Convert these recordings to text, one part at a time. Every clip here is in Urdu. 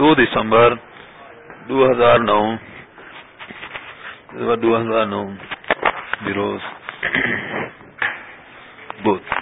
دو دسمبر دو ہزار نو دو ہزار نو بروز بدھ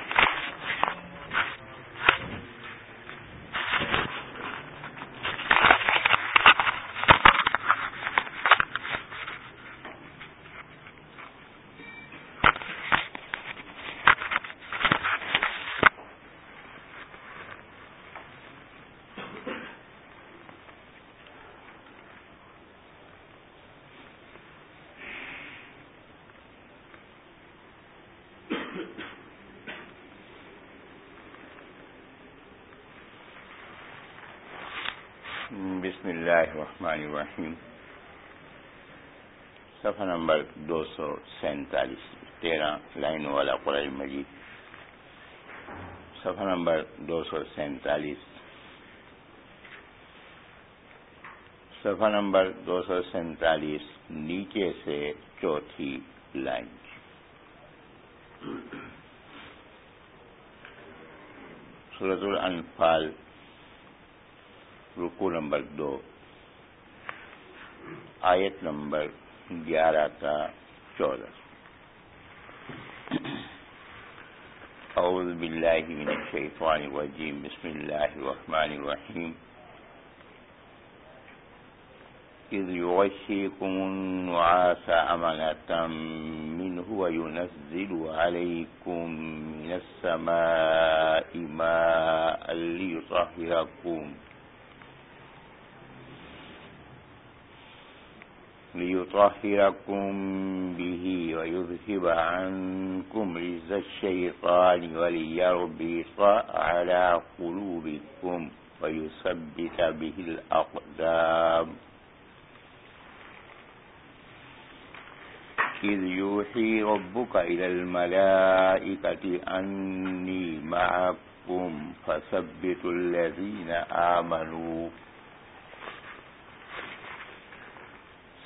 بسم اللہ الرحمن الرحیم صفحہ نمبر دو سو سینتالیس، تیرہ لائن والا قرآن مجید۔ صفحہ نمبر دو سو سینتالیس۔ صفحہ نمبر دو سو سینتالیس، نیچے سے چوتھی لائن۔ سورت الانفال رکو نمبر دو۔ آیت نمبر گیارہ تا چودہ۔ أعوذ بالله من الشيطان الرجيم بسم الله الرحمن الرحيم إذ يغشيكم النعاس أمنة منه وينزل عليكم من السماء ماء ليطهركم ليطهركم به ويذهب عنكم رز الشيطان وليربط على قلوبكم ويثبت به الأقدام. إذ يوحي ربك إلى الملائكة أني معكم فثبتوا الذين آمنوا.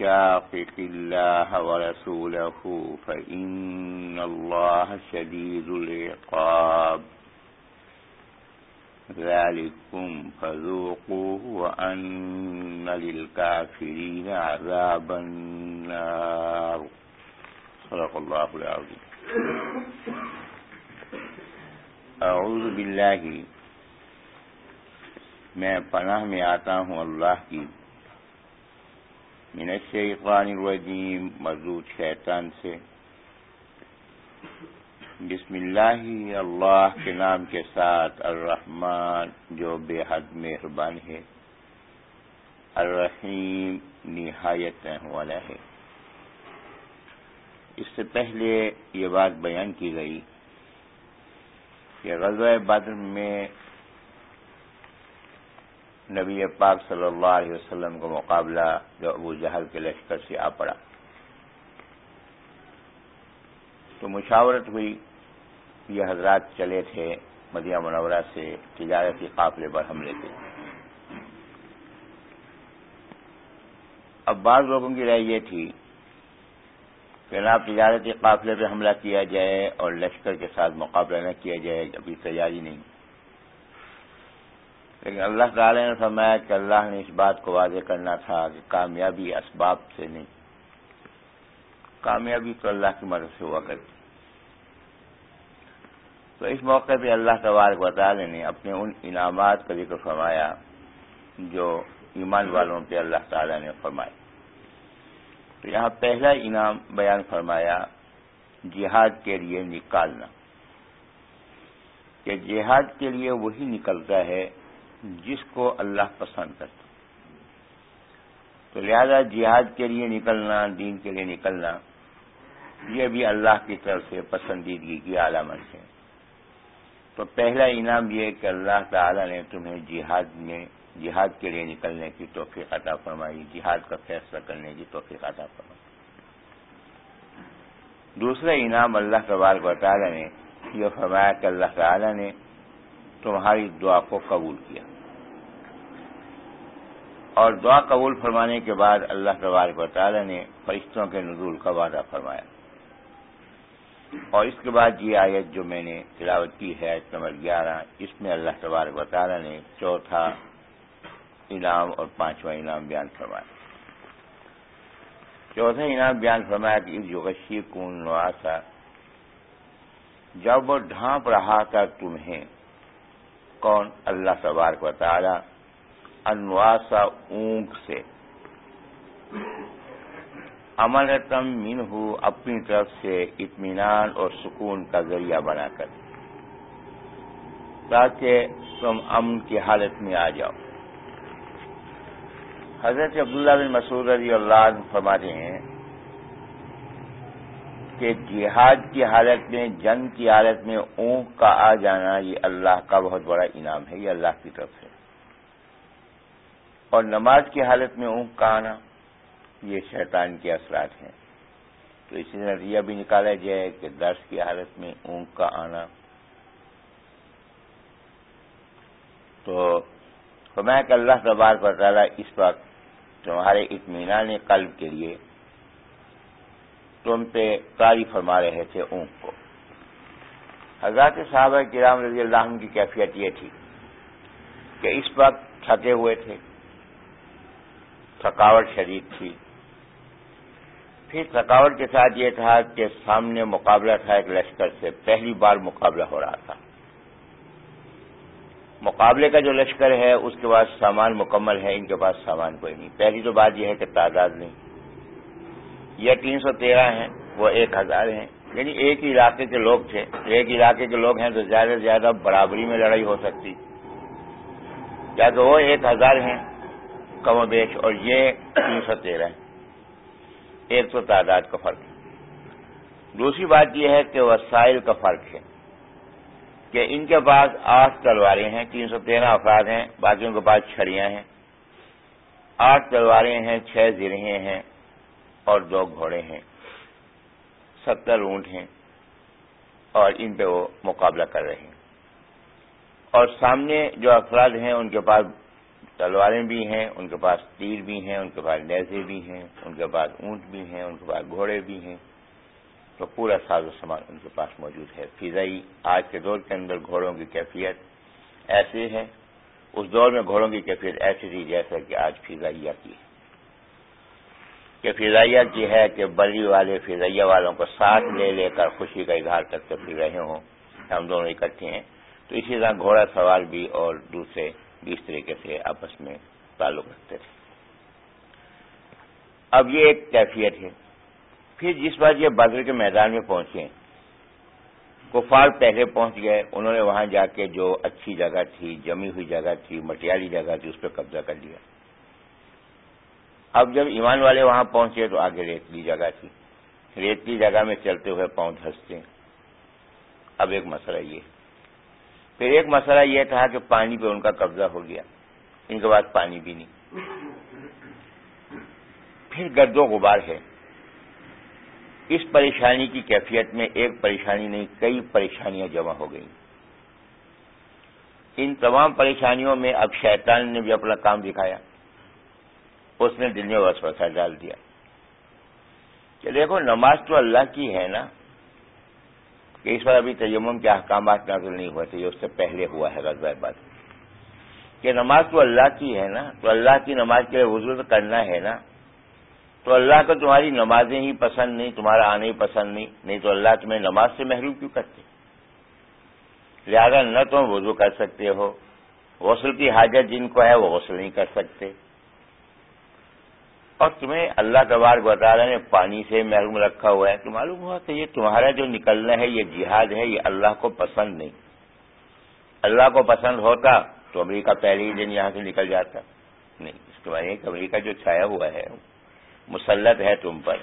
يشاقق الله ورسوله فإن الله شديد العقاب. ذلكم فذوقوه وأن للكافرين عذاب النار. صدق الله العظيم. اعوذ باللہ میں پناہ میں آتا ہوں اللہ کی من الشیطان الرجیم مردود شیطان سے۔ بسم اللہ اللہ کے نام کے ساتھ الرحمن، جو بے حد مہربان ہے۔ الرحیم، نہایت والا ہے۔ اس سے پہلے یہ بات بیان کی گئی کہ غزوہ بدر میں نبی پاک صلی اللہ علیہ وسلم کا مقابلہ جو ابو جہل کے لشکر سے آ پڑا۔ تو مشاورت ہوئی یہ حضرات چلے تھے مدیہ منورہ سے تجارتی قافلے پر حملے کے۔ اب بعض لوگوں کی رائے یہ تھی کہ جناب تجارتی قافلے پہ حملہ کیا جائے اور لشکر کے ساتھ مقابلہ نہ کیا جائے، ابھی تیاری نہیں۔ لیکن اللہ تعالی نے فرمایا کہ اللہ نے اس بات کو واضح کرنا تھا کہ کامیابی اسباب سے نہیں۔ کامیابی تو اللہ کی مدد سے ہوا کرتی۔ تو اس موقع پہ اللہ تبارک و تعالی نے اپنے ان انعامات کا ذکر فرمایا جو ایمان والوں پہ اللہ تعالی نے فرمایا تو یہاں پہلا انعام بیان فرمایا، جہاد کے لیے نکالنا۔ کہ جہاد کے لیے وہی نکلتا ہے جس کو اللہ پسند کرتا تو لہذا جہاد کے لیے نکلنا، دین کے لیے نکلنا، یہ بھی اللہ کی طرف سے پسندیدگی کی علامت ہے۔ تو پہلا انعام یہ کہ اللہ تعالی نے تمہیں جہاد میں، جہاد کے لیے نکلنے کی توفیق عطا فرمائی، جہاد کا فیصلہ کرنے کی توفیق عطا فرمائی۔ دوسرا انعام اللہ تبارک و تعالی نے یہ فرمایا کہ اللہ تعالی نے تمہاری دعا کو قبول کیا۔ اور دعا قبول فرمانے کے بعد اللہ تبارک و تعالی نے فرشتوں کے نزول کا وعدہ فرمایا۔ اور اس کے بعد یہ آیت جو میں نے تلاوت کی ہے، آیت نمبر گیارہ، اس میں اللہ تبارک و تعالی نے چوتھا انعام اور پانچواں انعام بیان فرمایا۔ چوتھا انعام بیان فرمایا کہ جو غشی کن نواسا جب وہ ڈھانپ رہا تھا تمہیں، کون؟ اللہ تبارک و تعالی۔ انواسا اونگ سے۔ عمل تم من ہو اپنی طرف سے اطمینان اور سکون کا ذریعہ بنا کر۔ تاکہ تم امن کی حالت میں آ جاؤ۔ حضرت عبداللہ بن مسعود رضی اللہ عنہ فرماتے ہیں کہ جہاد کی حالت میں، جنگ کی حالت میں اونک کا آ جانا یہ اللہ کا بہت بڑا انعام ہے، یہ اللہ کی طرف سے۔ اور نماز کی حالت میں اونک کا آنا یہ شیطان کے اثرات ہیں۔ تو اسی نظریہ بھی نکالا جائے کہ درس کی حالت میں اونک کا آنا۔ تو میں کہ اللہ تبار پر تعالیٰ اس وقت تمہارے اطمینان قلب کے لیے تم پہ کاری فرما رہے تھے اونک کو۔ حضرات صحابہ کرام رضی اللہ عنہ کی کیفیت یہ تھی کہ اس وقت تھکے ہوئے تھے۔ تھکاوٹ شدید تھی۔ پھر تھکاوٹ کے ساتھ یہ تھا کہ سامنے مقابلہ تھا ایک لشکر سے، پہلی بار مقابلہ ہو رہا تھا۔ مقابلے کا جو لشکر ہے، اس کے پاس سامان مکمل ہے، ان کے پاس سامان کوئی نہیں۔ پہلی تو بات یہ ہے کہ تعداد نہیں۔ یہ تین سو تیرہ ہیں، وہ ایک ہزار ہیں۔ یعنی ایک ہی علاقے کے لوگ تھے۔ ایک علاقے کے لوگ ہیں تو زیادہ سے زیادہ برابری میں لڑائی ہو سکتی۔ کیا کہ وہ ایک ہزار ہیں کم و بیش اور یہ تین سو تیرہ ایک تو تعداد کا فرق ہے۔ دوسری بات یہ ہے کہ وسائل کا فرق ہے کہ ان کے پاس آٹھ تلواریں ہیں، تین سو تیرہ افراد ہیں باقیوں کے پاس چھڑیاں ہیں۔ آٹھ تلواریں ہیں، چھ زرہیں ہیں اور دو گھوڑے ہیں۔ ستر اونٹ ہیں اور ان پہ وہ مقابلہ کر رہے ہیں۔ اور سامنے جو افراد ہیں، ان کے پاس تلواریں بھی ہیں، ان کے پاس تیر بھی ہیں، ان کے پاس نیزے بھی ہیں، ان کے پاس اونٹ بھی ہیں، ان کے پاس گھوڑے بھی ہیں۔ تو پورا ساز و سامان ان کے پاس موجود ہے۔ فضائی آج کے دور کے اندر گھوڑوں کی کیفیت ایسی ہے۔ اس دور میں گھوڑوں کی کیفیت ایسی تھی جیسا کہ آج فضائیہ کی ہے۔ کہ فضائیہ کی ہے کہ بلی والے فضائیہ والوں کو ساتھ لے لے کر خوشی کا اظہار کرتے پھر رہے ہوں۔ ہم دونوں اکٹھے ہیں۔ تو اسی طرح گھوڑا سوار بھی اور دوسرے اس طریقے سے آپس میں تعلق رکھتے تھے۔ اب یہ ایک کیفیت ہے۔ پھر جس بار یہ بدر کے میدان میں پہنچے، کفار پہلے پہنچ گئے۔ انہوں نے وہاں جا کے جو اچھی جگہ تھی، جمی ہوئی جگہ تھی، مٹیالی جگہ تھی، اس پہ قبضہ کر لیا۔ اب جب ایمان والے وہاں پہنچے تو آگے ریتلی جگہ تھی۔ ریتلی جگہ میں چلتے ہوئے پاؤں دھستے۔ اب ایک مسئلہ یہ پھر ایک مسئلہ یہ تھا کہ پانی پہ ان کا قبضہ ہو گیا۔ ان کے بعد پانی بھی نہیں۔ پھر گرد و غبار ہے۔ اس پریشانی کی کیفیت میں ایک پریشانی نہیں، کئی پریشانیاں جمع ہو گئیں۔ ان تمام پریشانیوں میں اب شیطان نے بھی اپنا کام دکھایا۔ اس نے دل میں وسوسہ ڈال دیا۔ کہ دیکھو، نماز تو اللہ کی ہے نا۔ کہ اس پر ابھی تیمم کے احکامات نازل نہیں ہوئے تھے، یہ اس سے پہلے ہوا ہے غزہ بات کہ نماز تو اللہ کی ہے نا، تو اللہ کی نماز کے لیے وضو کرنا ہے نا۔ تو اللہ کو تمہاری نمازیں ہی پسند نہیں، تمہارا آنا ہی پسند نہیں نہیں تو اللہ تمہیں نماز سے محروم کیوں کرتے؟ لہذا نہ تم وضو کر سکتے ہو، غسل کی حاجت جن کو ہے وہ غسل نہیں کر سکتے۔ اور تمہیں اللہ تبار رہا نے پانی سے محروم رکھا ہوا ہے۔ تو معلوم ہوا کہ یہ تمہارا جو نکلنا ہے، یہ جہاد ہے، یہ اللہ کو پسند نہیں۔ اللہ کو پسند ہوتا تو امریکہ پہلے ہی دن یہاں سے نکل جاتا۔ نہیں، اس کے بعد امریکہ جو چھایا ہوا ہے، مسلط ہے تم پر۔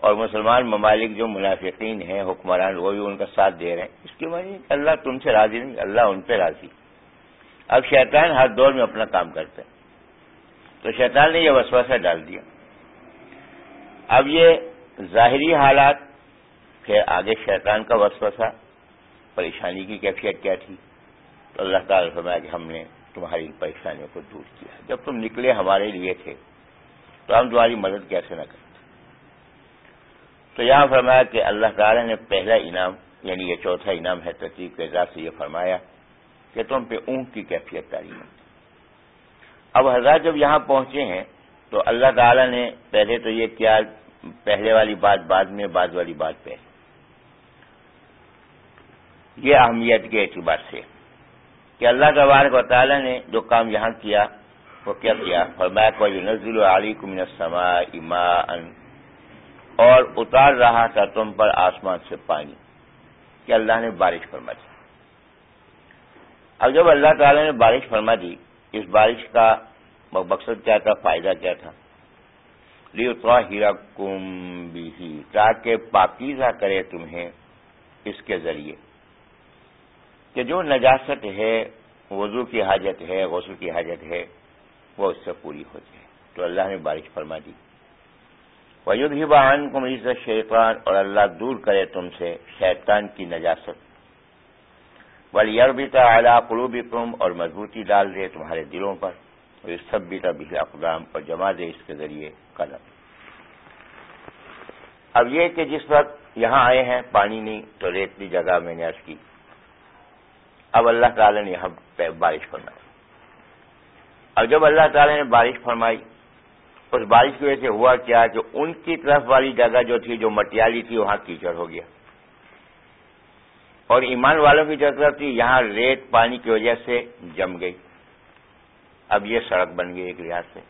اور مسلمان ممالک جو منافقین ہیں، حکمران، وہ بھی ان کا ساتھ دے رہے ہیں۔ اس کے بعد اللہ تم سے راضی نہیں، اللہ ان پہ راضی۔ اب شیطان ہر دور میں اپنا کام کرتا ہے۔ تو شیطان نے یہ وسوسہ ڈال دیا۔ اب یہ ظاہری حالات پھر آگے شیطان کا وسوسہ، پریشانی کی کیفیت کیا تھی؟ تو اللہ تعالیٰ فرمایا کہ ہم نے تمہاری پریشانیوں کو دور کیا۔ جب تم نکلے ہمارے لیے تھے، تو ہم تمہاری مدد کیسے نہ کرتے؟ تو یہاں فرمایا کہ اللہ تعالیٰ نے پہلا انعام یعنی یہ چوتھا انعام ہے ترتیب کے اعزاز سے یہ فرمایا کہ تم پہ اونٹ کی کیفیت تعلیم اب حضرات جب یہاں پہنچے ہیں تو اللہ تعالیٰ نے پہلے تو یہ کیا، پہلے والی بات بعد میں، بعد والی بات پہ۔ یہ اہمیت کے اعتبار سے کہ اللہ تبارک و تعالیٰ نے جو کام یہاں کیا، وہ کیا کیا؟ فرمایا کو نزل علی کمن سما اما اور اتار رہا تھا تم پر آسمان سے پانی، کہ اللہ نے بارش فرما دی۔ اب جب اللہ تعالیٰ نے بارش فرما دی اس بارش کا مقصد کیا تھا؟ فائدہ کیا تھا؟ لیوتا ہیرا کم بھی تاکہ پاکیزہ کرے تمہیں اس کے ذریعے کہ جو نجاست ہے، وضو کی حاجت ہے، غسل کی حاجت ہے، وہ اس سے پوری ہو جائے۔ تو اللہ نے بارش فرما دی۔ وجود ہی بہان کو مریض شیطان اور اللہ دور کرے تم سے شیطان کی نجاست۔ ولی یربیتا اعلیٰ قلوب اور مضبوطی ڈال دے تمہارے دلوں پر۔ اور اس سب بیتا بہلا اقدام پر جما دے اس کے ذریعے قلم اب یہ کہ جس وقت یہاں آئے ہیں، پانی نہیں، تو ریتلی جگہ میں نے کی۔ اب اللہ تعالی نے یہاں بارش فرمائی۔ اب جب اللہ تعالی نے بارش فرمائی، اس بارش کی وجہ سے ہوا کیا کہ ان کی طرف والی جگہ جو تھی، جو مٹیالی تھی، وہاں کیچڑ ہو گیا۔ اور ایمان والوں کی جو تھی، یہاں ریت پانی کی وجہ سے جم گئی۔ اب یہ سڑک بن گئی ایک لحاظ سے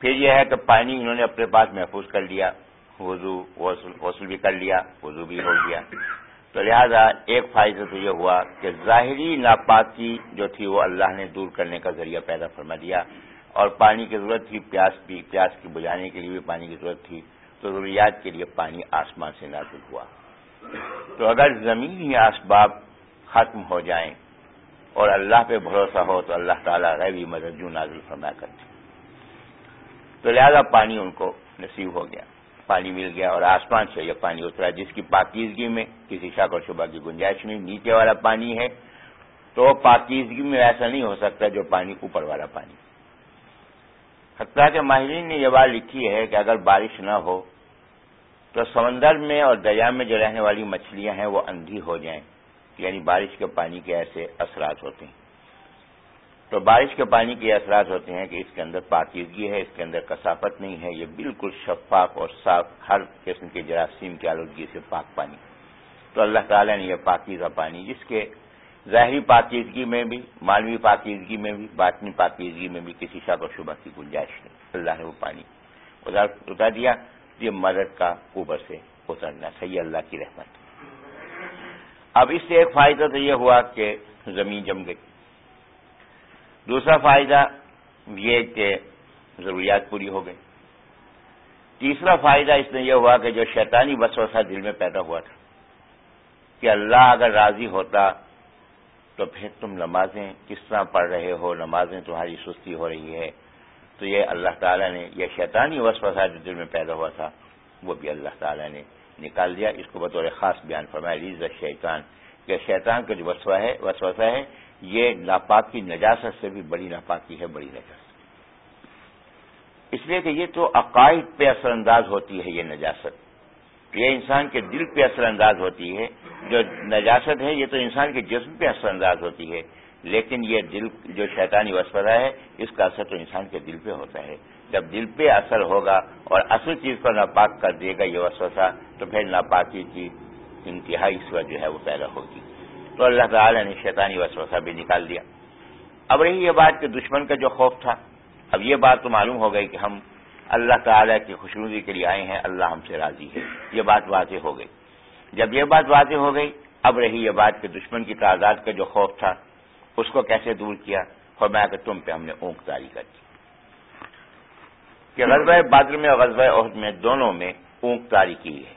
پھر یہ ہے کہ پانی انہوں نے اپنے پاس محفوظ کر لیا، وضو، غسل بھی کر لیا، وضو بھی ہو گیا۔ تو لہذا ایک فائدہ تو یہ ہوا کہ ظاہری ناپاکی جو تھی وہ اللہ نے دور کرنے کا ذریعہ پیدا فرما دیا۔ اور پانی کی ضرورت تھی، پیاس بھی، پیاس کی بجانے کے لیے بھی پانی کی ضرورت تھی۔ تو ضروریات کے لیے پانی آسمان سے نازل ہوا۔ تو اگر زمینی اسباب ختم ہو جائیں اور اللہ پہ بھروسہ ہو تو اللہ تعالیٰ غیبی مدد جو نازل فرمایا کرتے تو لہذا پانی ان کو نصیب ہو گیا۔ پانی مل گیا اور آسمان سے یہ پانی اترا، جس کی پاکیزگی میں کسی شاک اور شبہ کی گنجائش نہیں، نیچے والا پانی ہے۔ تو پاکیزگی میں ایسا نہیں ہو سکتا جو پانی اوپر والا پانی۔ حتیٰ کہ ماہرین نے یہ بات لکھی ہے کہ اگر بارش نہ ہو تو سمندر میں اور دریا میں جو رہنے والی مچھلیاں ہیں وہ اندھی ہو جائیں یعنی بارش کے پانی کے ایسے اثرات ہوتے ہیں۔ تو بارش کے پانی کے اثرات ہوتے ہیں کہ اس کے اندر پاکیزگی ہے، اس کے اندر کثافت نہیں ہے، یہ بالکل شفاف اور صاف ہر قسم کے جراثیم کی آلودگی سے پاک پانی۔ تو اللہ تعالیٰ نے یہ پاکیزہ پانی، جس کے ظاہری پاکیزگی میں بھی مانوی پاکیزگی میں بھی، باطنی پاکیزگی میں بھی کسی شک و شبہ کی گنجائش نہیں۔ اللہ نے وہ پانی اتار دیا۔ یہ مدد کا اوپر سے اترنا صحیح اللہ کی رحمت۔ اب اس سے ایک فائدہ تو یہ ہوا کہ زمین جم گئی۔ دوسرا فائدہ یہ کہ ضروریات پوری ہو گئی۔ تیسرا فائدہ اس میں یہ ہوا کہ جو شیطانی وسوسہ دل میں پیدا ہوا تھا کہ اللہ اگر راضی ہوتا تو پھر تم نمازیں کس طرح پڑھ رہے ہو؟ نمازیں تمہاری سستی ہو رہی ہے۔ تو یہ اللہ تعالیٰ نے، یہ شیطانی وسوسہ جو دل میں پیدا ہوا تھا، وہ بھی اللہ تعالیٰ نے نکال دیا۔ اس کو بطور خاص بیان فرمایا ریز شیطان کہ شیطان کا جو وسوسہ ہے وسوسہ ہے، یہ ناپاک کی نجاست سے بھی بڑی ناپاکی ہے، بڑی نجاست۔ اس لیے کہ یہ تو عقائد پہ اثر انداز ہوتی ہے، یہ نجاست۔ یہ انسان کے دل پہ اثر انداز ہوتی ہے۔ جو نجاست ہے، یہ تو انسان کے جسم پہ اثر انداز ہوتی ہے۔ لیکن یہ دل جو شیطانی وسپرا ہے، اس کا اثر تو انسان کے دل پہ ہوتا ہے۔ جب دل پہ اثر ہوگا اور اصل چیز کو ناپاک کر دے گا یہ وسوسہ، تو پھر ناپاکی کی انتہائی صورت جو ہے، وہ پیدا ہوگی۔ تو اللہ تعالی نے شیطانی وسوسہ بھی نکال دیا۔ اب رہی یہ بات کہ دشمن کا جو خوف تھا، اب یہ بات تو معلوم ہو گئی کہ ہم اللہ تعالی کی خوشنودی کے لیے آئے ہیں، اللہ ہم سے راضی ہے۔ یہ بات واضح ہو گئی۔ جب یہ بات واضح ہو گئی، اب رہی یہ بات کہ دشمن کی تعداد کا جو خوف تھا اس کو کیسے دور کیا؟ فرمایا کہ تم پہ ہم نے اونک تاری کر دی۔ کہ غزبۂ بادر میں اور غزبۂ عہد میں دونوں میں اونک تاری کی ہے۔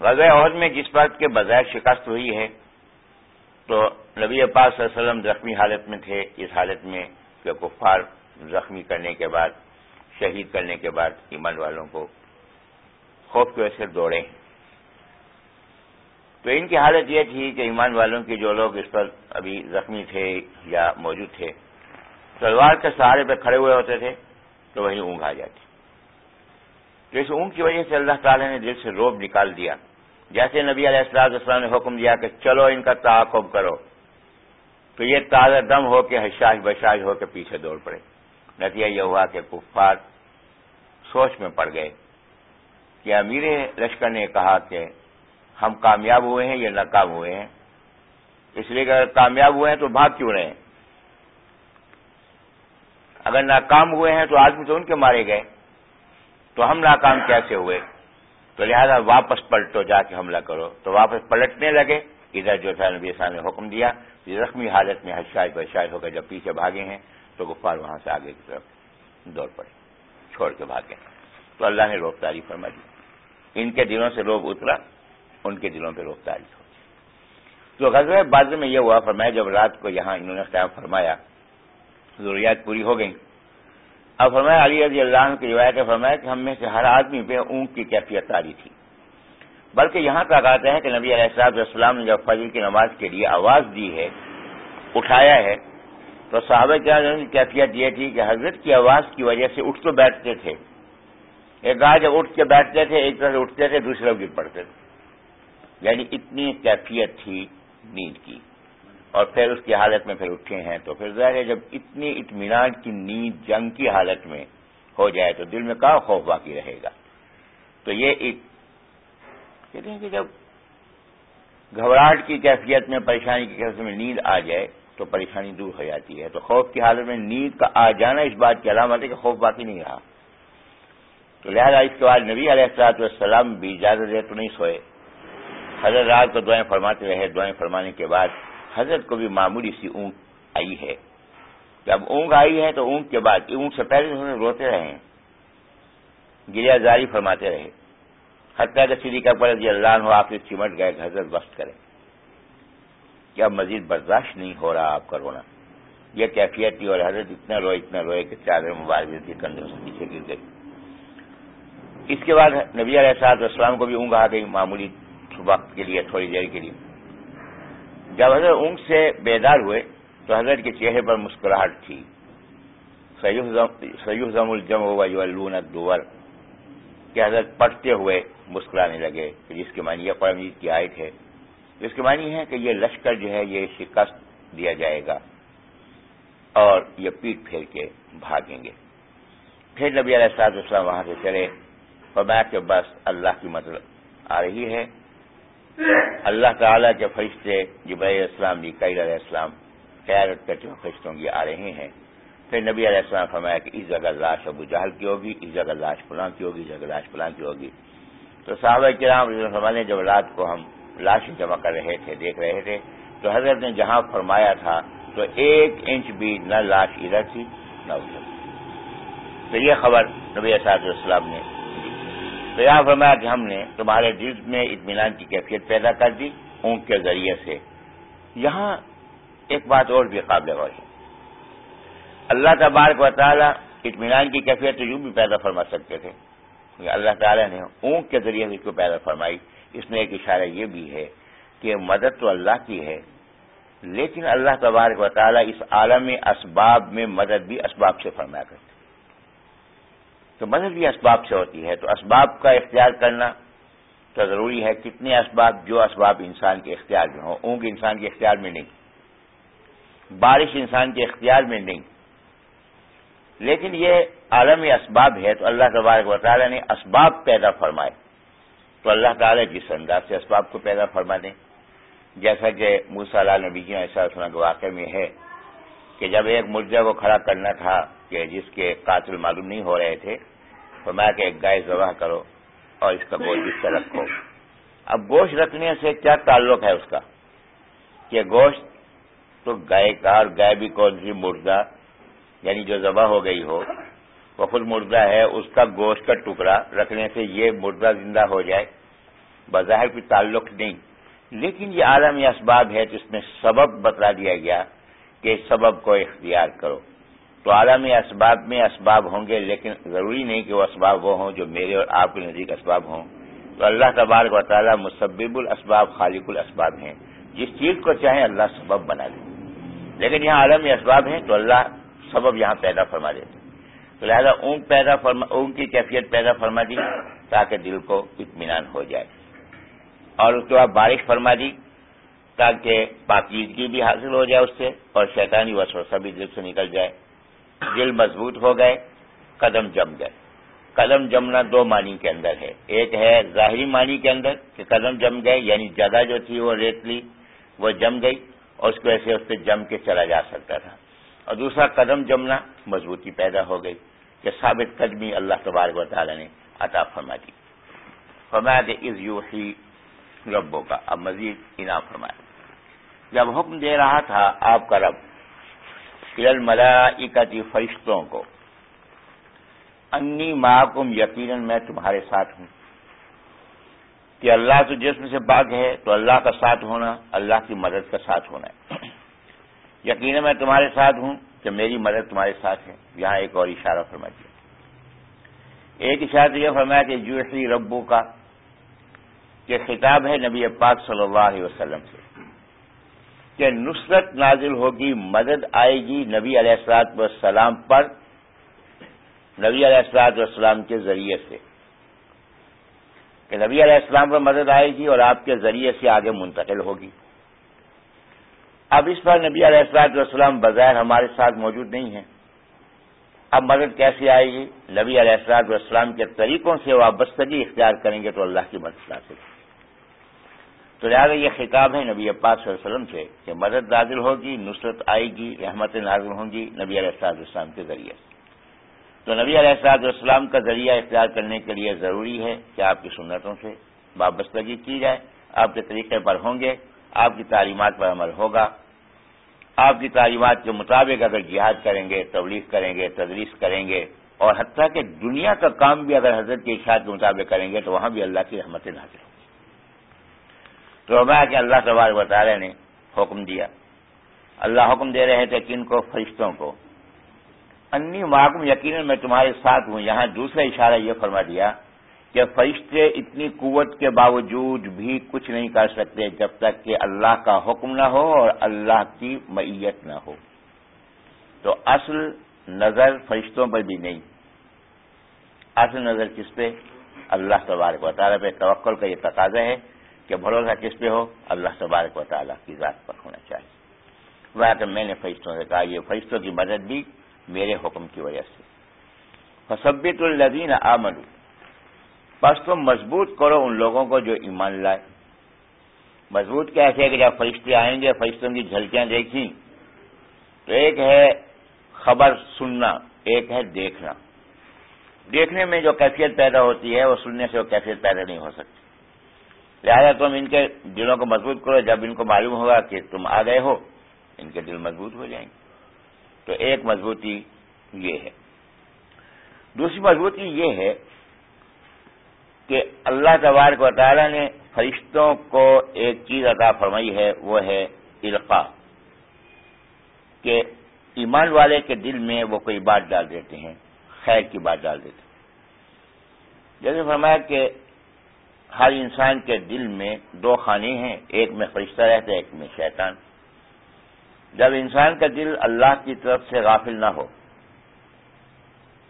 غزبۂ عہد میں جس بات کے بظاہر شکست ہوئی ہے، تو نبی پاک صلی اللہ علیہ وسلم زخمی حالت میں تھے۔ اس حالت میں کہ کفار زخمی کرنے کے بعد، شہید کرنے کے بعد ایمان والوں کو خوف کی وجہ سے دوڑے۔ تو ان کی حالت یہ تھی کہ ایمان والوں کے جو لوگ اس پر ابھی زخمی تھے یا موجود تھے، تلوار کے سہارے پہ کھڑے ہوئے ہوتے تھے تو وہیں اونگ آ جاتی۔ تو اس اونگ کی وجہ سے اللہ تعالی نے دل سے روب نکال دیا۔ جیسے نبی علیہ السلام السلام نے حکم دیا کہ چلو ان کا تعاقب کرو، تو یہ تازہ دم ہو کے حشاش بشاش ہو کے پیچھے دوڑ پڑے۔ نتیجہ یہ ہوا کہ کفار سوچ میں پڑ گئے۔ کہ امیر لشکر نے کہا کہ ہم کامیاب ہوئے ہیں یا ناکام ہوئے ہیں؟ اس لیے کہ اگر کامیاب ہوئے ہیں تو بھاگ کیوں رہے ہیں؟ اگر ناکام ہوئے ہیں تو آدمی تو ان کے مارے گئے۔ تو ہم ناکام کیسے ہوئے؟ تو لہذا واپس پلٹو، جا کے حملہ کرو۔ تو واپس پلٹنے لگے۔ ادھر جو تھا نبی صاحب نے حکم دیا زخمی حالت میں حشاش بشاش ہو کر جب پیچھے بھاگے ہیں تو غفار وہاں سے آگے کی طرف دوڑ پڑے، چھوڑ کے بھاگے۔ تو اللہ نے روک تاری فرما دی ان کے دلوں سے روب اترا۔ ان کے دلوں پہ روک تاری ہو۔ تو غزل بازو میں یہ ہوا، فرمایا جب رات کو یہاں انہوں نے قیام فرمایا، ضروریات پوری ہو گئیں۔ اب فرمایا علی رضی اللہ عنہ کی روایت فرمایا کہ ہم میں سے ہر آدمی پہ اونٹ کی کیفیت تاری تھی۔ بلکہ یہاں تک آتے ہیں کہ نبی علیہ السلام السلام نے جب فجر کی نماز کے لیے آواز دی ہے، اٹھایا ہے، تو صحابہ کیا کی کیفیت یہ تھی کہ حضرت کی آواز کی وجہ سے اٹھ تو بیٹھتے تھے۔ ایک گاہ جب اٹھ کے بیٹھتے تھے، ایک طرح سے اٹھتے تھے دوسرے گر پڑتے تھے۔ یعنی اتنی کیفیت تھی نیند کی۔ اور پھر اس کی حالت میں پھر اٹھے ہیں تو پھر ظاہر ہے جب اتنی اطمینان کی نیند جنگ کی حالت میں ہو جائے تو دل میں کہاں خوف باقی رہے گا۔ تو یہ ایک کہتے ہیں کہ جب گھبراہٹ کی کیفیت میں، پریشانی کی کیفیت میں نیند آ جائے تو پریشانی دور ہو جاتی ہے۔ تو خوف کی حالت میں نیند کا آ جانا اس بات کی علامت ہے کہ خوف باقی نہیں رہا۔ تو لہذا اس کے بعد نبی علیہ السلاط والسلام بھی اجازت دے تو نہیں سوئے۔ حضرت رات کو دعائیں فرماتے رہے، دعائیں فرمانے کے بعد حضرت کو بھی معمولی سی اونٹ آئی ہے۔ جب اونگ آئی ہے تو اونگ کے بعد اونگ سے پہلے انہوں نے روتے رہے ہیں۔ گریا زاری فرماتے رہے۔ حتیٰ کہ سری کا پڑے اللہ ہو آپ چمٹ گئے کہ حضرت وقت کریں۔ کیا مزید برداشت نہیں ہو رہا آپ کا رونا؟ یہ کیفیت تھی اور حضرت اتنا روئے اتنا روئے کہ چادر مبارک تھی کندھوں سے پیچھے گر گئی اس کے بعد نبی علیہ صاحب السلام کو بھی اونگ آ گئی معمولی وقت کے لیے، تھوڑی دیر کے لیے۔ جب حضرت اونگ سے بیدار ہوئے تو حضرت کے چہرے پر مسکراہٹ تھی۔ سیو زم الجم ہوا جو الون دور کہ حضرت پڑھتے ہوئے مسکرانے لگے جس کے معنی یہ قرآن مجید کی آیت ہے۔ جس کے معنی ہے کہ یہ لشکر جو ہے، یہ شکست دیا جائے گا اور یہ پیٹ پھیر کے بھاگیں گے۔ پھر نبی علیہ صاحب وہاں سے چلے۔ فرمایا کہ بس اللہ کی مدد آ رہی ہے۔ اللہ تعالیٰ کے فرشتے جبرائیل السلام نکیل علیہ السلام قیادت کرتے ہوئے فرشتوں کی آ رہے ہیں، پھر نبی علیہ السلام فرمایا کہ اس جگہ لاش ابو جہل کی ہوگی، اس جگہ لاش فلاں کی ہوگی، اس جگہ لاش فلاں کی ہوگی۔ تو صحابہ کرام رام نے جب رات کو ہم لاش جمع کر رہے تھے، دیکھ رہے تھے، تو حضرت نے جہاں فرمایا تھا تو ایک انچ بھی نہ لاش ادھر تھی نہ ادھر۔ تو یہ خبر نبی اساد السلام نے تو یہاں فرمایا کہ ہم نے تمہارے دل میں اطمینان کی کیفیت پیدا کر دی اونٹ کے ذریعے سے۔ یہاں ایک بات اور بھی قابل غور ہے۔ اللہ تبارک و تعالیٰ اطمینان کی کیفیت تو یوں بھی پیدا فرما سکتے تھے اللہ تعالیٰ نے اونٹ کے ذریعے سے اس کو پیدا فرمائی۔ اس میں ایک اشارہ یہ بھی ہے کہ مدد تو اللہ کی ہے، لیکن اللہ تبارک و تعالیٰ اس عالم اسباب میں مدد بھی اسباب سے فرمایا کرتے تو مدد بھی اسباب سے ہوتی ہے تو اسباب کا اختیار کرنا تو ضروری ہے کتنے اسباب جو اسباب انسان کے اختیار میں ہوں۔ اونگ انسان کے اختیار میں نہیں، بارش انسان کے اختیار میں نہیں۔ لیکن یہ عالمی اسباب ہے تو اللہ تبارک و تعالیٰ نے اسباب پیدا فرمائے۔ تو اللہ تعالیٰ جس انداز سے اسباب کو پیدا فرما دیں، جیسا کہ موسا لال نبی جی ایسا سنا کے واقع میں ہے کہ جب ایک مرجا کو کھڑا کرنا تھا کہ جس کے قاتل معلوم نہیں ہو رہے تھے تو میں کہ ایک گائے ذبح کرو اور اس کا گوشت اس سے رکھو۔ اب گوشت رکھنے سے کیا تعلق ہے اس کا؟ کہ گوشت تو گائے کا اور گائے بھی کون سی مردہ یعنی جو ذبح ہو گئی ہو، وہ خود مردہ ہے، اس کا گوشت کا ٹکڑا رکھنے سے یہ مردہ زندہ ہو جائے، بظاہر کوئی تعلق نہیں۔ لیکن یہ عالمی اسباب ہے تو اس میں سبب بتلا دیا گیا کہ سبب کو اختیار کرو۔ تو عالمی اسباب میں اسباب ہوں گے، لیکن ضروری نہیں کہ وہ اسباب وہ ہوں جو میرے اور آپ کے نزدیک اسباب ہوں۔ تو اللہ تبارک و تعالیٰ مسبب الاسباب، خالق الاسباب ہیں۔ جس چیز کو چاہیں اللہ سبب بنا دے لیکن یہاں عالمی اسباب ہیں تو اللہ سبب یہاں پیدا فرما دیتے تو لہذا اونگ پیدا فرما، اونگ کی کیفیت پیدا فرما دی تاکہ دل کو اطمینان ہو جائے۔ اور اس کے بعد بارش فرما دی تاکہ پاکیزگی بھی حاصل ہو جائے اس سے اور شیطانی وسوسہ بھی دل سے نکل جائے۔ دل مضبوط ہو گئے، قدم جم گئے۔ قدم جمنا دو معنی کے اندر ہے۔ ایک ہے ظاہری معنی کے اندر کہ قدم جم گئے یعنی جگہ جو تھی وہ ریتلی وہ جم گئی اور اس کی وجہ سے اس سے جم کے چلا جا سکتا تھا۔ اور دوسرا، قدم جمنا مضبوطی پیدا ہو گئی کہ ثابت قدمی اللہ تبارک و تعالیٰ نے عطا فرما دی فرمایا کہ اس یو ہی ربوں کا اب مزید انعام فرمایا۔ جب حکم دے رہا تھا آپ کا رب ملائکتی فرشتوں کو۔ انی محکم یقیناً میں تمہارے ساتھ ہوں۔ کہ اللہ تو جسم سے باغ ہے، تو اللہ کا ساتھ ہونا، اللہ کی مدد کا ساتھ ہونا ہے۔ یقیناً میں تمہارے ساتھ ہوں کہ میری مدد تمہارے ساتھ ہے۔ یہاں ایک اور اشارہ فرما دیا ایک اشارہ یہ فرمایا کہ جوشی ربو کا کہ خطاب ہے نبی پاک صلی اللہ علیہ وسلم سے۔ کہ نصرت نازل ہوگی، مدد آئے گی نبی علیہ السلاط والسلام پر، نبی علیہ السلاط والسلام کے ذریعے سے۔ کہ نبی علیہ السلام پر مدد آئے گی اور آپ کے ذریعے سے آگے منتقل ہوگی۔ اب اس پر نبی علیہ السلاط والسلام بظاہر ہمارے ساتھ موجود نہیں ہیں۔ اب مدد کیسے آئے گی؟ نبی علیہ السلاط والسلام کے طریقوں سے وابستگی اختیار کریں گے تو اللہ کی مدد حاصل تو لہٰذا یہ خطاب ہے نبی پاک صلی اللہ علیہ وسلم سے کہ مدد نازل ہوگی، نصرت آئے گی رحمت نازل ہوں گی نبی علیہ السلاط والسلام کے ذریعے۔ تو نبی علیہ السلاط والسلام کا ذریعہ اختیار کرنے کے لیے ضروری ہے کہ آپ کی سنتوں سے وابستگی کی جائے۔ آپ کے طریقے پر ہوں گے، آپ کی تعلیمات پر عمل ہوگا۔ آپ کی تعلیمات کے مطابق اگر جہاد کریں گے، تبلیغ کریں گے، تدریس کریں گے، اور حتیٰ کہ دنیا کا کام بھی اگر حضرت کے اشاعت کے مطابق کریں گے تو وہاں بھی اللہ کی رحمت نازل ہوگی تو میں کہ اللہ تبارک وطالعہ نے حکم دیا۔ اللہ حکم دے رہے تھے کن کو، فرشتوں کو۔ انی محکم یقیناً میں تمہارے ساتھ ہوں۔ یہاں دوسرا اشارہ یہ فرما دیا کہ فرشتے اتنی قوت کے باوجود بھی کچھ نہیں کر سکتے جب تک کہ اللہ کا حکم نہ ہو اور اللہ کی معیت نہ ہو۔ تو اصل نظر فرشتوں پر بھی نہیں۔ اصل نظر کس پہ؟ اللہ تبارک و تعالیٰ پہ۔ توقل کا یہ تقاضا ہے۔ کہ بھروسہ کس پہ ہو؟ اللہ تبارک و تعالیٰ کی ذات پر ہونا چاہیے۔ وہ کہ میں نے فرشتوں سے کہا، یہ فرشتوں کی مدد بھی میرے حکم کی وجہ سے۔ فصبت الدین آمن بس تم مضبوط کرو ان لوگوں کو جو ایمان لائے۔ مضبوط کیسے کہ جب فرشتے آئیں گے، فرشتوں کی جھلکیاں دیکھیں۔ تو ایک ہے خبر سننا، ایک ہے دیکھنا۔ دیکھنے میں جو کیفیت پیدا ہوتی ہے، وہ سننے سے وہ کیفیت پیدا نہیں ہو سکتی۔ لہٰذا تم ان کے دلوں کو مضبوط کرو، جب ان کو معلوم ہوگا کہ تم آ گئے ہو، ان کے دل مضبوط ہو جائیں گے۔ تو ایک مضبوطی یہ ہے۔ دوسری مضبوطی یہ ہے کہ اللہ تبارک و تعالیٰ نے فرشتوں کو ایک چیز عطا فرمائی ہے، وہ ہے القا۔ کہ ایمان والے کے دل میں وہ کوئی بات ڈال دیتے ہیں، خیر کی بات ڈال دیتے ہیں۔ جیسے فرمایا کہ ہر انسان کے دل میں دو خانے ہیں، ایک میں فرشتہ رہتا ہے، ایک میں شیطان۔ جب انسان کا دل اللہ کی طرف سے غافل نہ ہو،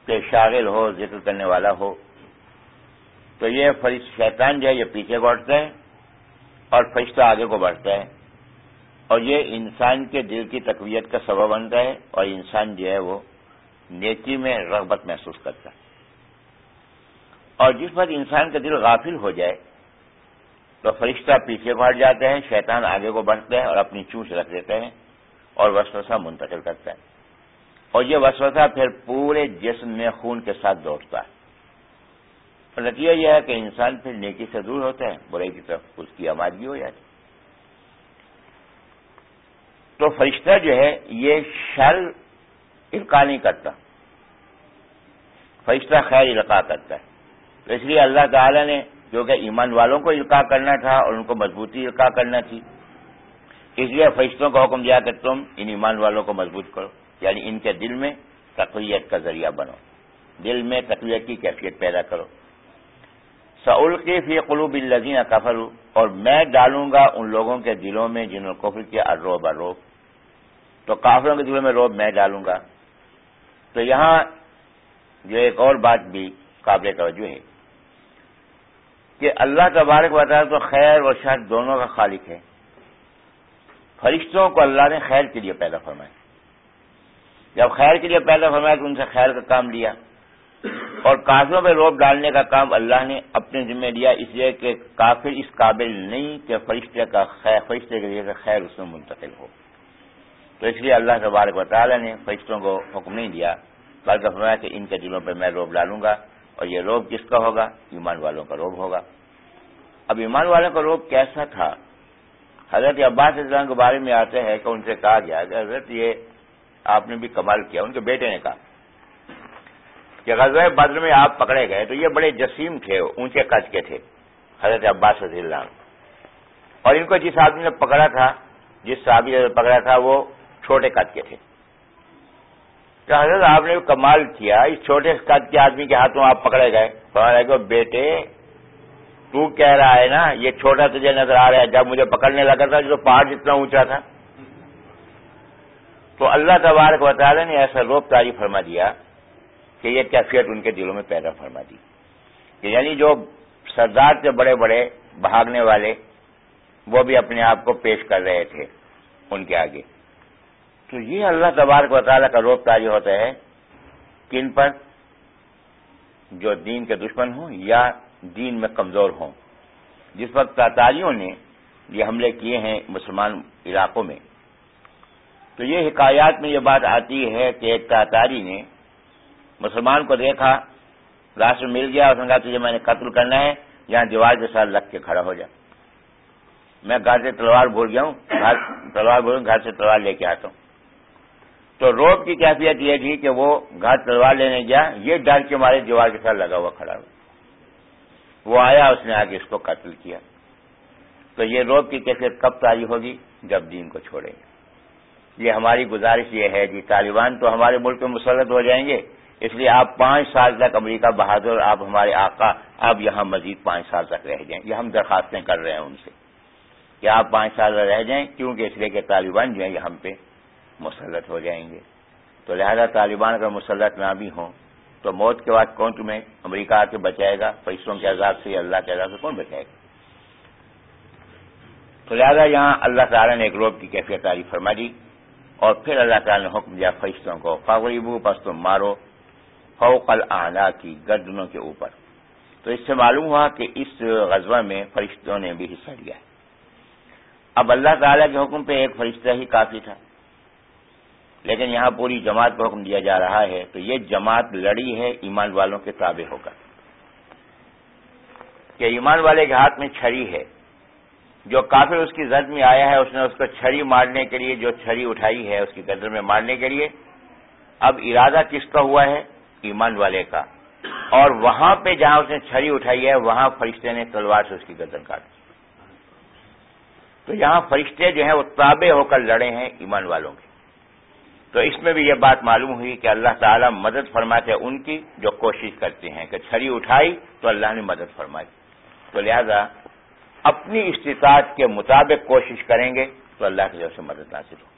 کہ شاغل ہو، ذکر کرنے والا ہو، تو یہ فرشت شیطان جو ہے، یہ پیچھے بڑھتا ہے اور فرشتہ آگے کو بڑھتا ہے۔ اور یہ انسان کے دل کی تقویت کا سبب بنتا ہے اور انسان جو ہے، وہ نیکی میں رغبت محسوس کرتا ہے۔ اور جس وقت انسان کا دل غافل ہو جائے تو فرشتہ پیچھے بڑھ جاتا ہے شیطان آگے کو بڑھتا ہے اور اپنی چونچ رکھ دیتا ہے اور وسوسہ منتقل کرتا ہے اور یہ وسوسہ پھر پورے جسم میں خون کے ساتھ دوڑتا ہے۔ اور نتیجہ یہ ہے کہ انسان پھر نیکی سے دور ہوتا ہے برائی کی طرف اس کی آمادگی ہو جاتی۔ تو فرشتہ جو ہے، یہ شر القاع نہیں کرتا۔ فرشتہ خیر القاع کرتا ہے۔ تو اس لیے اللہ تعالی نے جو کہ ایمان والوں کو القاع کرنا تھا اور ان کو مضبوطی القاع کرنا تھی۔ اس لیے فرشتوں کا حکم دیا کہ تم ان ایمان والوں کو مضبوط کرو یعنی ان کے دل میں تقویت کا ذریعہ بنو۔ دل میں تقویت کی کیفیت پیدا کرو۔ سعول کی فی قلوب الزین کفر اور میں ڈالوں گا ان لوگوں کے دلوں میں جنہوں نے کفر کیا اروب اروب تو کافروں کے دلوں میں روب میں ڈالوں گا۔ تو یہاں جو ایک اور بات بھی قابل توجہ ہے۔ کہ اللہ تبارک بتا تو خیر اور شر دونوں کا خالق ہے۔ فرشتوں کو اللہ نے خیر کے لیے پیدا فرمایا۔ جب خیر کے لیے پیدا فرمایا تو ان سے خیر کا کام لیا۔ اور کافروں پہ روپ ڈالنے کا کام اللہ نے اپنے ذمہ لیا، اس لیے کہ کافر اس قابل نہیں کہ فرشتے کا خیر، فرشتے کے لیے خیر اس میں منتقل ہو۔ تو اس لیے اللہ تبارک و تعالیٰ نے فرشتوں کو حکم نہیں دیا، بلکہ فرمایا کہ ان کے دلوں پہ میں روب ڈالوں گا اور یہ روب کس کا ہوگا؟ ایمان والوں کا روب ہوگا۔ اب ایمان والوں کا روب کیسا تھا؟ حضرت عباس اسلام کے بارے میں آتے ہیں کہ ان سے کہا گیا کہ حضرت یہ آپ نے بھی کمال کیا، ان کے بیٹے نے کہا کہ غزوہ بدر میں آپ پکڑے گئے تو یہ بڑے جسیم تھے، اونچے قد کے تھے، حضرت عباس رضی اللہ اور ان کو جس آدمی نے پکڑا تھا، جس صحابی نے پکڑا تھا، وہ چھوٹے قد کے تھے۔ کہ حضرت آپ نے کمال کیا، اس چھوٹے قد کے آدمی کے ہاتھوں آپ پکڑے گئے۔ کہ بیٹے تو کہہ رہا ہے نا، یہ چھوٹا تجھے نظر آ رہا ہے، جب مجھے پکڑنے لگا تھا جو پہاڑ جتنا اونچا تھا۔ تو اللہ تبارک و تعالی نے ایسا روپ تاری فرما دیا کہ یہ کیفیت ان کے دلوں میں پیدا فرما دی۔ کہ یعنی جو سردار کے بڑے بڑے بھاگنے والے، وہ بھی اپنے آپ کو پیش کر رہے تھے ان کے آگے۔ تو یہ اللہ تبارک و تعالیٰ کا روپ تاری ہوتا ہے، کن پر؟ جو دین کے دشمن ہوں یا دین میں کمزور ہوں۔ جس وقت تاتاریوں نے یہ حملے کیے ہیں مسلمان علاقوں میں۔ تو یہ حکایات میں یہ بات آتی ہے کہ ایک تاتاری نے مسلمان کو دیکھا راشن مل گیا، اس نے کہا تجھے میں نے قتل کرنا ہے، یہاں دیوار کے ساتھ لگ کے کھڑا ہو جا۔ میں گھر سے تلوار بھول گیا ہوں تلوار بھول گھر سے تلوار لے کے آتا ہوں۔ تو روپ کی کیفیت یہ تھی کہ وہ گھر تلوار لینے گیا، یہ ڈر کے مارے دیوار کے ساتھ لگا ہوا کھڑا ہوا۔ وہ آیا، اس نے آ کے اس کو قتل کیا۔ تو یہ روپ کی کیفیت کب تاری ہوگی؟ جب دین کو چھوڑیں گے۔ یہ ہماری گزارش یہ ہے کہ طالبان تو ہمارے ملک میں مسلط ہو جائیں گے، اس لیے آپ پانچ سال تک امریکہ بہادر، آپ ہمارے آقا، آپ یہاں مزید پانچ سال تک رہ جائیں۔ یہ ہم درخواستیں کر رہے ہیں ان سے۔ کہ آپ پانچ سال رہ جائیں، کیونکہ اس لیے کہ طالبان جو ہیں یہ ہم پہ مسلط ہو جائیں گے۔ تو لہذا طالبان اگر مسلط نہ بھی ہوں تو موت کے بعد کون تمہیں امریکہ آ کے بچائے گا؟ پیسوں کے عذاب سے اللہ کے عذاب سے کون بچائے گا؟ تو لہذا یہاں اللہ تعالیٰ نے ایک روب کی کیفیت تعریف فرما دی اور پھر اللہ تعالیٰ نے حکم دیا فرشتوں کو فغریبو پس تم مارو فوق العلا کی گردنوں کے اوپر۔ تو اس سے معلوم ہوا کہ اس غزوہ میں فرشتوں نے بھی حصہ لیا ہے۔ اب اللہ تعالی کے حکم پہ ایک فرشتہ ہی کافی تھا۔ لیکن یہاں پوری جماعت کو حکم دیا جا رہا ہے تو یہ جماعت لڑی ہے ایمان والوں کے تابع ہو کر۔ کہ ایمان والے کے ہاتھ میں چھڑی ہے۔ جو کافر اس کی زد میں آیا ہے، اس نے اس کو چھڑی مارنے کے لیے، جو چھڑی اٹھائی ہے، اس کی گردن میں مارنے کے لیے۔ اب ارادہ کس کا ہوا ہے؟ ایمان والے کا۔ اور وہاں پہ جہاں اس نے چھڑی اٹھائی ہے، وہاں فرشتے نے تلوار سے اس کی گردن کاٹ تو یہاں فرشتے جو ہیں، وہ تابع ہو کر لڑے ہیں ایمان والوں کے۔ تو اس میں بھی یہ بات معلوم ہوئی کہ اللہ تعالیٰ مدد فرماتے ان کی جو کوشش کرتے ہیں کہ چھڑی اٹھائی تو اللہ نے مدد فرمائی۔ تو لہذا اپنی استطاعت کے مطابق کوشش کریں گے تو اللہ کی جب سے مدد حاصل ہو۔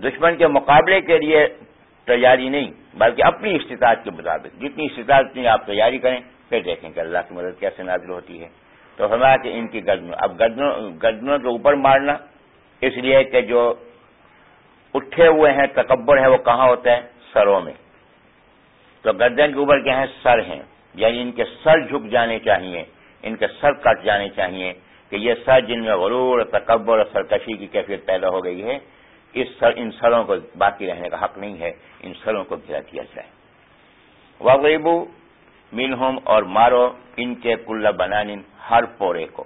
دشمن کے مقابلے کے لیے تیاری نہیں، بلکہ اپنی استطاعت کے مطابق، جتنی استطاعت اتنی آپ تیاری کریں، پھر دیکھیں کہ اللہ کی مدد کیسے نازل ہوتی ہے۔ تو ہمارا کہ ان کی گردنوں، اب گردنوں گردنوں کے اوپر مارنا، اس لیے کہ جو اٹھے ہوئے ہیں، تکبر ہے وہ کہاں ہوتا ہے سروں میں۔ تو گردن کے اوپر کیا ہے سر ہیں۔ یعنی ان کے سر جھک جانے چاہیے، ان کے سر کٹ جانے چاہیے کہ یہ سر جن میں غرور، تکبر اور سرکشی کی کیفیت پیدا ہو گئی ہے، اس سر، ان سروں کو باقی رہنے کا حق نہیں ہے، ان سروں کو گرا دیا جائے۔ وغیبو منہم اور مارو ان کے کل بنان ہر پورے کو۔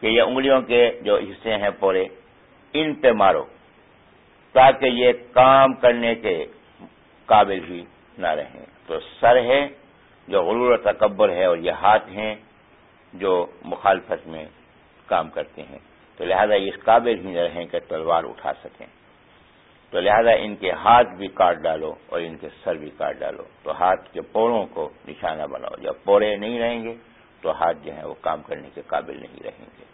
کہ یہ انگلیوں کے جو حصے ہیں پورے، ان پہ مارو۔ تاکہ یہ کام کرنے کے قابل ہی نہ رہیں۔ تو سر ہے، جو غرور و تکبر ہے اور یہ ہاتھ ہیں جو مخالفت میں کام کرتے ہیں۔ تو لہذا اس قابل ہی نہ رہیں کہ تلوار اٹھا سکیں۔ تو لہذا ان کے ہاتھ بھی کاٹ ڈالو اور ان کے سر بھی کاٹ ڈالو۔ تو ہاتھ کے پوڑوں کو نشانہ بناؤ۔ جب پوڑے نہیں رہیں گے، تو ہاتھ جو ہیں وہ کام کرنے کے قابل نہیں رہیں گے۔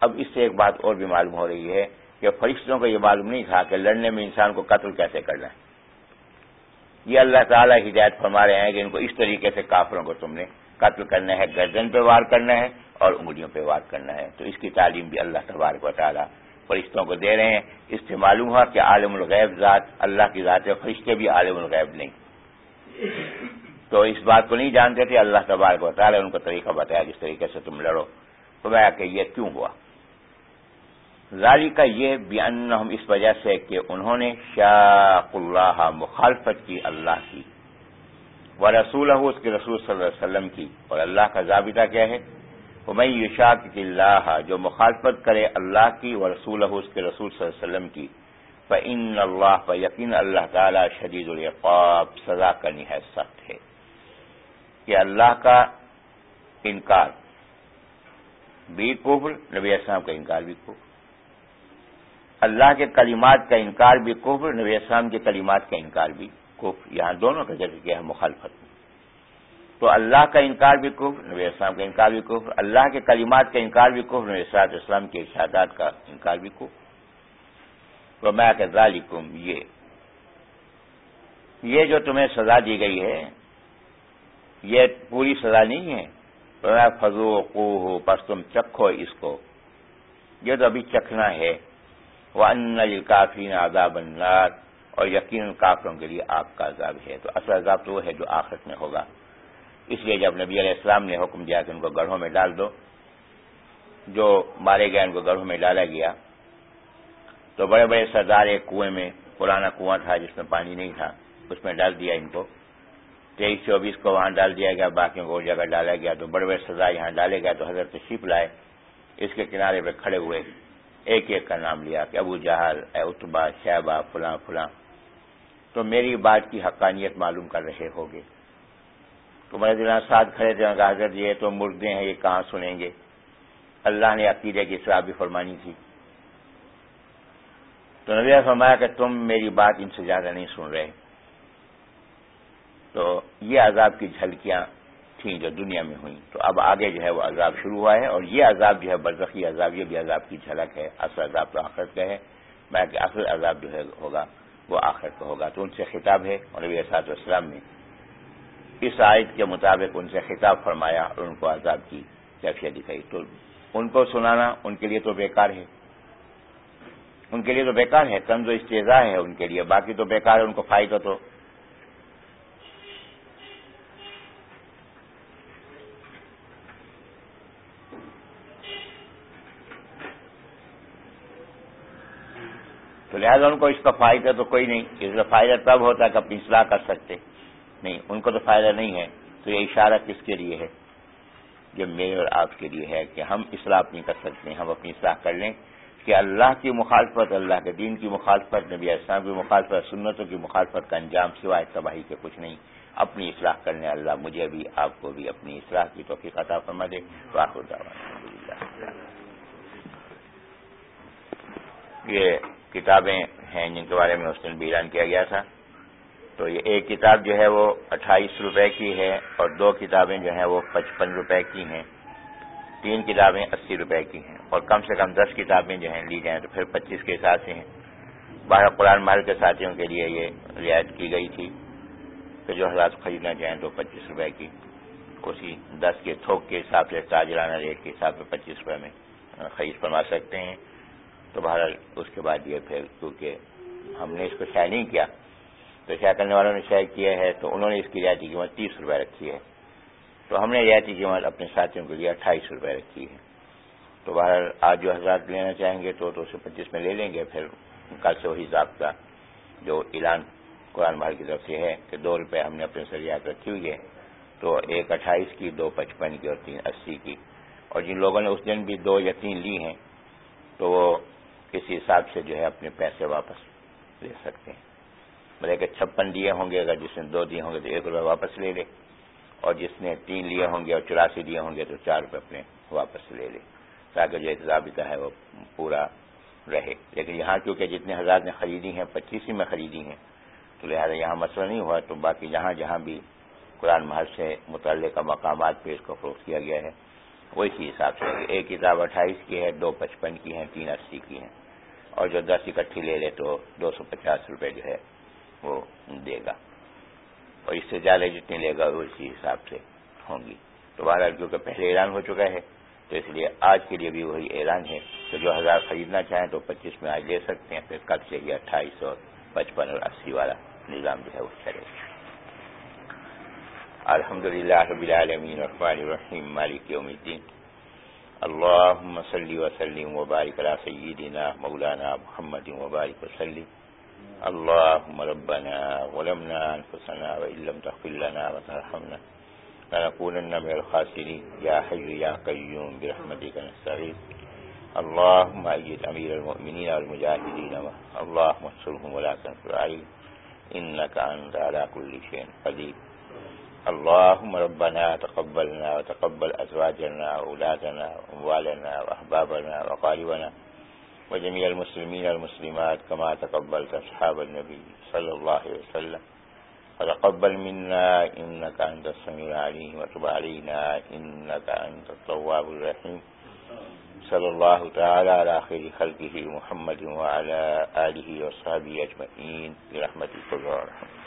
اب اس سے ایک بات اور بھی معلوم ہو رہی ہے کہ فرشتوں کو یہ معلوم نہیں تھا کہ لڑنے میں انسان کو قتل کیسے کرنا ہے یہ اللہ تعالیٰ ہدایت فرما رہے ہیں کہ ان کو اس طریقے سے کافروں کو تم نے قتل کرنا ہے، گردن پہ وار کرنا ہے اور انگلیوں پہ وار کرنا ہے۔ تو اس کی تعلیم بھی اللہ تبارک و تعالیٰ فرشتوں کو دے رہے ہیں۔ اس سے معلوم ہوا کہ عالم الغیب ذات، اللہ کی ذات فرشتے بھی عالم الغیب نہیں۔ تو اس بات کو نہیں جانتے تھے، اللہ تبارک و تعالیٰ ان کو طریقہ بتایا جس طریقے سے تم لڑو۔ تو میں کہ یہ کیوں ہوا؟ ظالی کا یہ بیان اس وجہ سے کہ انہوں نے شاق اللہ مخالفت کی اللہ کی وہ رسول اس کے رسول صلی اللہ علیہ وسلم کی اور اللہ کا ضابطہ کیا ہے؟ وہ میں یشاق اللہ جو مخالفت کرے اللہ کی و رسول اس کے رسول صلی اللہ علیہ وسلم کی فعن اللہ ف یقین اللہ تعالی شدید القاب سزا کرنی ہے سخت ہے۔ کہ اللہ کا انکار، بھی کفر، نبی السلام کا انکار بھی کفر۔ اللہ کے کلمات کا انکار بھی کفر، نبی اسلام کے کلمات کا انکار بھی کفر۔ یہاں دونوں کا ذکر کیا ہے، مخالفت۔ تو اللہ کا انکار بھی کفر، نبی اسلام کا انکار بھی کفر۔ اللہ کے کلمات کا انکار بھی کفر، نبی صاحب اسلام کے ارشادات کا انکار بھی کفر۔ تو میں کہ ذالکم یہ یہ جو تمہیں سزا دی گئی ہے، یہ پوری سزا نہیں ہے۔ تو میں فضو کو ہو بس تم چکھو اس کو۔ یہ تو ابھی چکھنا ہے۔ وہ ان کافی عذاب النار اور یقین کافروں کے لیے آگ کا عذاب ہے۔ تو اصل عذاب تو وہ ہے جو آخرت میں ہوگا۔ اس لیے جب نبی علیہ السلام نے حکم دیا کہ ان کو گڑھوں میں ڈال دو، جو مارے گئے ان کو گڑھوں میں ڈالا گیا، تو بڑے بڑے سردار ایک کنویں میں، پرانا کنواں تھا جس میں پانی نہیں تھا، اس میں ڈال دیا ان کو۔ تیئیس چوبیس کو وہاں ڈال دیا گیا، باقیوں کو جگہ ڈالا گیا۔ تو بڑے بڑے سزا یہاں ڈالے گیا تو حضرت شیپ لائے، اس کے کنارے پہ کھڑے ہوئے۔ ایک ایک کا نام لیا کہ ابو جہل، اے اتبا شہبہ، فلاں فلاں۔ تو میری بات کی حقانیت معلوم کر رہے ہوگے۔ تو میرے دل ساتھ کھڑے تھے حضرت، یہ تو مردے ہیں، یہ کہاں سنیں گے؟ اللہ نے عقیدے کی اصلاح بھی فرمانی تھی۔ تو نبی فرمایا کہ تم میری بات ان سے زیادہ نہیں سن رہے۔ تو یہ عذاب کی جھلکیاں تھیں جو دنیا میں ہوئیں۔ تو اب آگے جو ہے وہ عذاب شروع ہوا ہے اور یہ عذاب جو ہے برزخی عذاب، یہ بھی عذاب کی جھلک ہے۔ اصل عذاب تو آخرت کا ہے میں کہ اصل عذاب جو ہے ہوگا وہ آخرت کا ہوگا۔ تو ان سے خطاب ہے اور نبی اسات اسلام نے اس آیت کے مطابق ان سے خطاب فرمایا اور ان کو عذاب کی کیفیت دکھائی۔ تو ان کو سنانا ان کے لیے تو بیکار ہے۔ ان کے لیے تو بیکار ہے کنز و استضاء ہے ان کے لیے، باقی تو بیکار ہے، ان کو فائدہ تو تو لہٰذا ان کو اس کا فائدہ تو کوئی نہیں اس کا فائدہ تب ہوتا ہے کہ اپنی اصلاح کر سکتے۔ نہیں، ان کو تو فائدہ نہیں ہے۔ تو یہ اشارہ کس کے لیے ہے؟ جو میرے اور آپ کے لیے ہے کہ ہم اصلاح اپنی کر سکتے ہیں، ہم اپنی اصلاح کر لیں کہ اللہ کی مخالفت، اللہ کے دین کی مخالفت، نبی اسلام کی مخالفت، سنتوں کی مخالفت کا انجام سوائے تباہی کے کچھ نہیں۔ اپنی اصلاح کرنے اللہ مجھے بھی، آپ کو بھی اپنی اصلاح کی توفیق عطا فرما دے تو آخر یہ کتابیں ہیں جن کے بارے میں اس دن بھی اعلان کیا گیا تھا۔ تو یہ ایک کتاب جو ہے وہ اٹھائیس روپے کی ہے اور دو کتابیں جو ہیں وہ پچپن روپے کی ہیں۔ تین کتابیں اسی روپے کی ہیں اور کم سے کم دس کتابیں جو ہیں لی جائیں تو پھر پچیس کے حساب سے ہیں۔ باہر قرآن محل کے ساتھیوں کے لیے یہ رعایت کی گئی تھی کہ جو حضرات خریدنا چاہیں تو پچیس روپے کی۔ اسی دس کے تھوک کے حساب سے تاجرانہ ریٹ کے حساب سے پچیس روپے میں خرید فرما سکتے ہیں۔ تو بہرحال اس کے بعد یہ پھر کیونکہ ہم نے اس کو شائع نہیں کیا، تو شائع کرنے والوں نے شائع کیا ہے تو انہوں نے اس کی رعایتی قیمت تیس روپے رکھی ہے۔ تو ہم نے رعایتی قیمت اپنے ساتھیوں کے لیے اٹھائیس روپے رکھی ہے۔ تو بہرحال آج جو حضرات لینا چاہیں گے تو دو سو پچیس میں لے لیں گے۔ پھر کل سے وہی ضابطہ جو اعلان قرآن بھائی کی طرف سے ہے کہ دو روپے ہم نے اپنے سے رعایت رکھی ہوئی ہے۔ تو ایک اٹھائیس کی، دو پچپن کی اور تین اسی کی۔ اور جن لوگوں نے اس دن بھی دو یا تین لی ہیں تو وہ کسی حساب سے جو ہے اپنے پیسے واپس لے سکتے ہیں۔ بولے کہ چھپن دیے ہوں گے، اگر جس نے دو دیے ہوں گے تو ایک روپے واپس لے لے۔ اور جس نے تین لیے ہوں گے اور چوراسی دیے ہوں گے تو چار روپے اپنے واپس لے لے۔ تاکہ جو ضابطہ ہے وہ پورا رہے۔ لیکن یہاں کیونکہ جتنے ہزار نے خریدی ہیں پچیس ہی میں خریدی ہیں، تو لہٰذا یہاں مسئلہ نہیں ہوا۔ تو باقی جہاں جہاں بھی قرآن محل سے متعلقہ مقامات پہ اس کو فروخت کیا گیا ہے وہ اسی حساب سے ایک کتاب اٹھائیس کی ہے، دو پچپن کی ہیں، تین اسی کی ہیں۔ اور جو دس اکٹھی لے لے تو دو سو پچاس روپے جو ہے وہ دے گا۔ اور اس سے زیادہ جتنی لے گا وہ اسی حساب سے ہوں گی۔ تو بہرحال کیونکہ پہلے اعلان ہو چکا ہے، تو اس لیے آج کے لیے بھی وہی اعلان ہے کہ جو ہزار خریدنا چاہیں تو پچیس میں آج لے سکتے ہیں، پھر کل سے ہی اٹھائیس اور پچپن اور اسی والا نظام جو ہے وہ چلے گا۔ الحمد للہ رب العالمین الرحمن الرحیم مالک یوم الدین اللهم صل وسلم وبارك على سيدنا مولانا محمد وبارك وسلم اللهم ربنا ظلمنا انفسنا وان لم تغفر لنا وترحمنا لنكونن من الخاسرين يا حي يا قيوم برحمتك نستغيث اللهم ايد امير المؤمنين والمجاهدين اللهم انصرهم ولا تنصر عليهم انك انت على كل شيء قدير اللهم ربنا تقبلنا وتقبل أزواجنا وأولادنا وأموالنا وأحبابنا وقاربنا وجميع المسلمين والمسلمات كما تقبلت أصحاب النبي صلى الله عليه وسلم. وتقبل منا إنك أنت السميع العليم وتب علينا إنك أنت التواب الرحيم. صلى الله تعالى على خير خلقه محمد وعلى آله وصحبه أجمعين برحمتك الرحمن